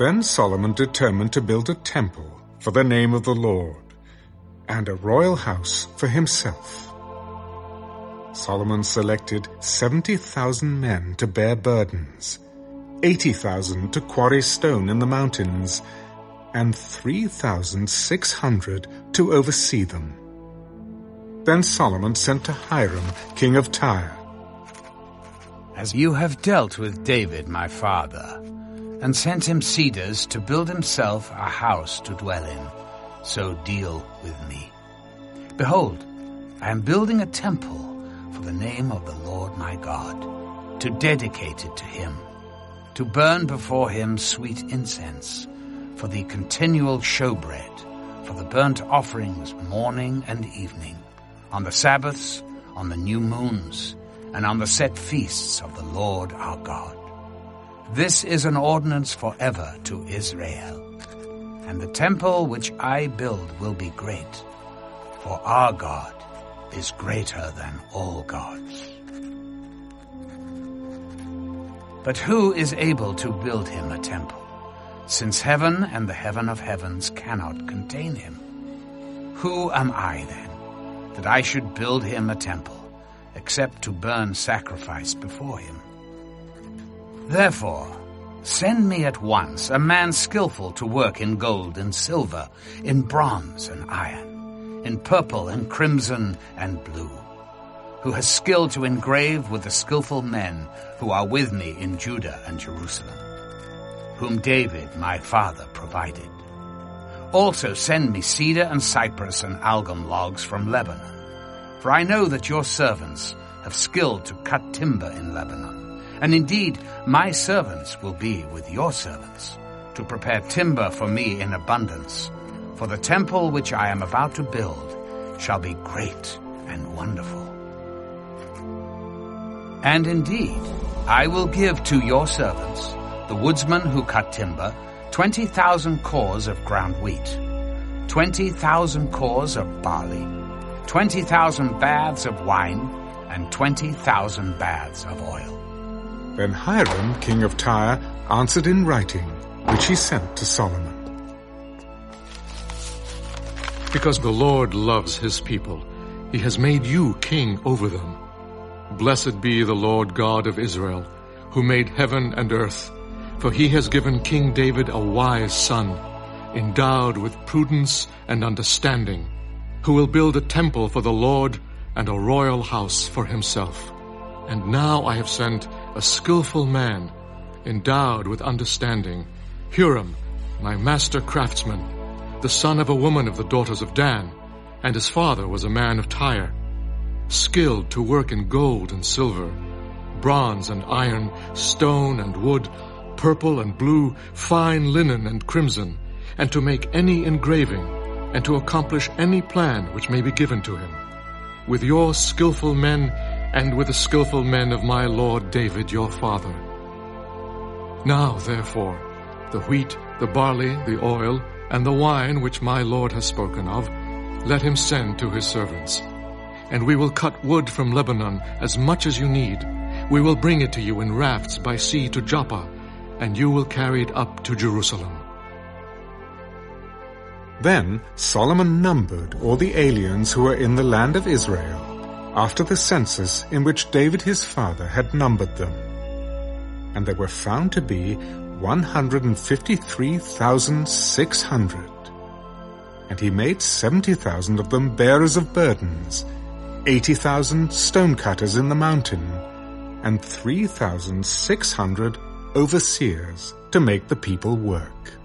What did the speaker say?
Then Solomon determined to build a temple for the name of the Lord, and a royal house for himself. Solomon selected 70,000 men to bear burdens, 80,000 to quarry stone in the mountains, and 3,600 to oversee them. Then Solomon sent to Hiram, king of Tyre. As you have dealt with David my father, and sent him cedars to build himself a house to dwell in, so deal with me. Behold, I am building a temple for the name of the Lord my God, to dedicate it to him, to burn before him sweet incense, for the continual showbread, for the burnt offerings morning and evening, on the Sabbaths, on the new moons, and on the set feasts of the Lord our God. This is an ordinance forever to Israel. And the temple which I build will be great, for our God is greater than all gods. But who is able to build him a temple? since heaven and the heaven of heavens cannot contain him. Who am I then, that I should build him a temple, except to burn sacrifice before him? Therefore, send me at once a man skillful to work in gold and silver, in bronze and iron, in purple and crimson and blue, who has skill to engrave with the skillful men who are with me in Judah and Jerusalem whom David my father provided. Also send me cedar and cypress and algum logs from Lebanon, for I know that your servants have skill to cut timber in Lebanon, and indeed my servants will be with your servants, to prepare timber for me in abundance, for the temple which I am about to build shall be great and wonderful. And indeed, I will give to your servants the woodsmen who cut timber, 20,000 kors of ground wheat, 20,000 kors of barley, 20,000 baths of wine, and 20,000 baths of oil. Then Hiram, king of Tyre, answered in writing, which he sent to Solomon. Because the Lord loves his people, he has made you king over them. Blessed be the Lord God of Israel, who made heaven and earth, for he has given King David a wise son, endowed with prudence and understanding, who will build a temple for the Lord and a royal house for himself. And now I have sent a skillful man, endowed with understanding, Huram, my master craftsman, the son of a woman of the daughters of Dan, and his father was a man of Tyre, skilled to work in gold and silver, bronze and iron, stone and wood, purple and blue, fine linen and crimson, and to make any engraving, and to accomplish any plan which may be given to him. With your skillful men, and with the skillful men of my lord David your father. Now, therefore, the wheat, the barley, the oil, and the wine which my lord has spoken of, let him send to his servants. And we will cut wood from Lebanon as much as you need. We will bring it to you in rafts by sea to Joppa, and you will carry it up to Jerusalem. Then Solomon numbered all the aliens who were in the land of Israel, after the census in which David his father had numbered them. And there were found to be 153,600. And he made 70,000 of them bearers of burdens, 80,000 stonecutters in the mountain, and 3,600 overseers to make the people work.